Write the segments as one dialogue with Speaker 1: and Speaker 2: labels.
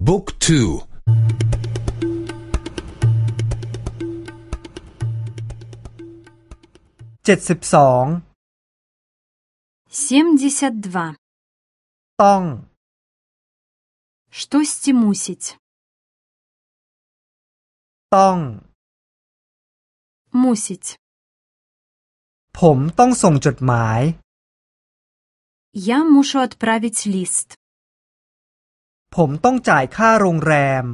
Speaker 1: Book 2 72 72. ต้อง Что стимусить? ต้อง Мусить. ผมต้องส่งจดหมาย Я мушу отправить лист. ผมต้องจ่ายค่าโรงแรม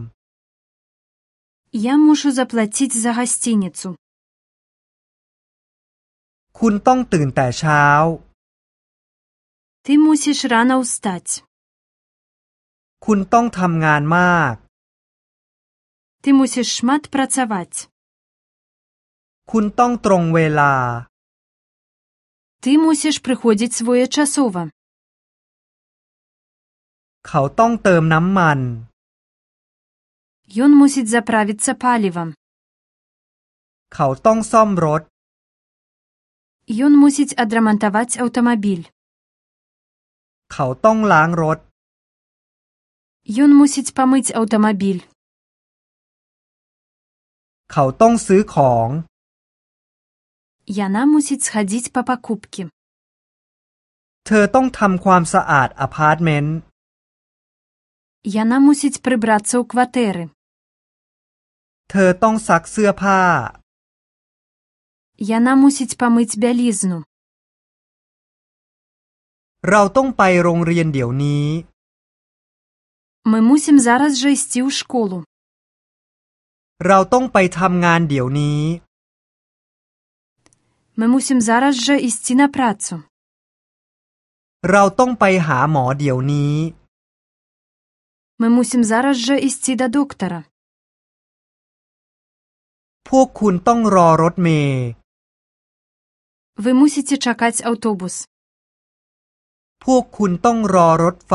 Speaker 1: Я мушу заплатить за гостиницу. คุณต้องตื่นแต่เช้า Ты мусишь рано встать. คุณต้องทำงานมาก Ты мусишь шмат працаваць. คุณต้องตรงเวลา Ты мусишь приходить своечасово. เขาต้องเติมน้ำมันยุนมุสิตจะปรับสภาพเขาต้องซ่อมรถยุนมุสิตอดรมันตวัตอัตโมบิลเขาต้องล้างรถยุนมุสิตปมิตอัตโมบิลเขาต้องซื้อของยานามุสิตสดิตปปาคุปกิเธอต้องทำความสะอาดอพาร์ตเมนต์ Яна мусіць прыбрацца ў кватэры. เธอต้องซักเสื้อผ้า Яна мусіць памыць бялізну. เราต้องไปโรงเรียนเดี๋ยวนี้ Мы мусім зараз жа ісці ў школу. เราต้องไปทำงานเดี๋ยวนี้ Мы мусім зараз жа ісці на працу. เราต้องไปหาหมอเดี๋ยวนี้ Мы мусім зараз жа ісці да доктара. พวกคุณต้องรอรถเมล์ Вы мусіце чакаць аўтобус. พวกคุณต้องรอรถไฟ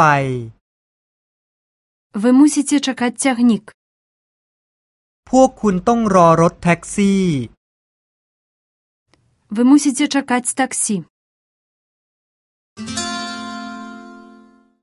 Speaker 1: Вы мусіце чакаць цягнік. พวกคุณต้องรอรถแท็กซี่ Вы мусіце чакаць таксі.